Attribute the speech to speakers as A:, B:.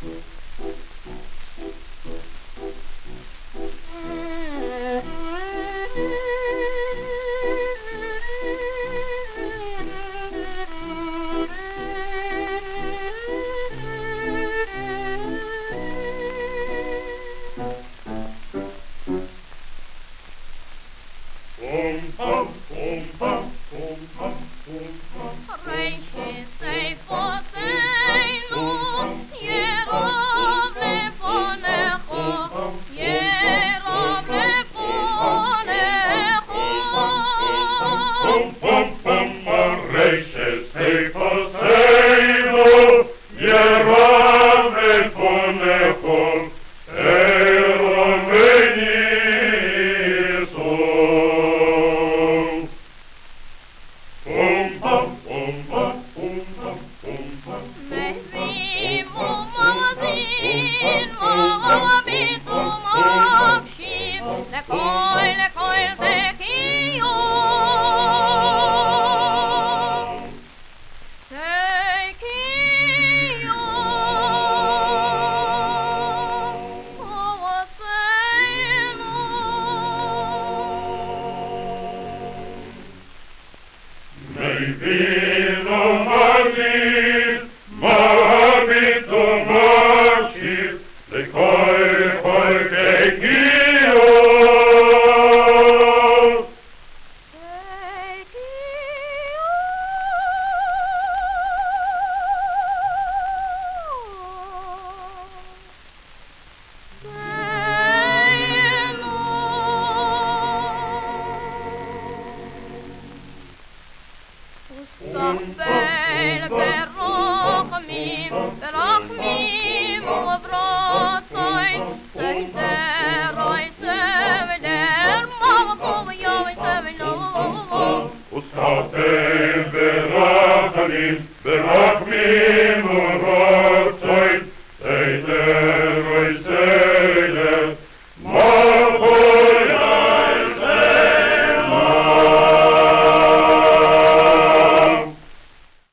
A: Rejši
B: sig for Pum
A: Ovasenu. Mei
B: Уצבעל פאר אומיי, דער אומיי, מען וואס איז, זייט זיי רייצן, מען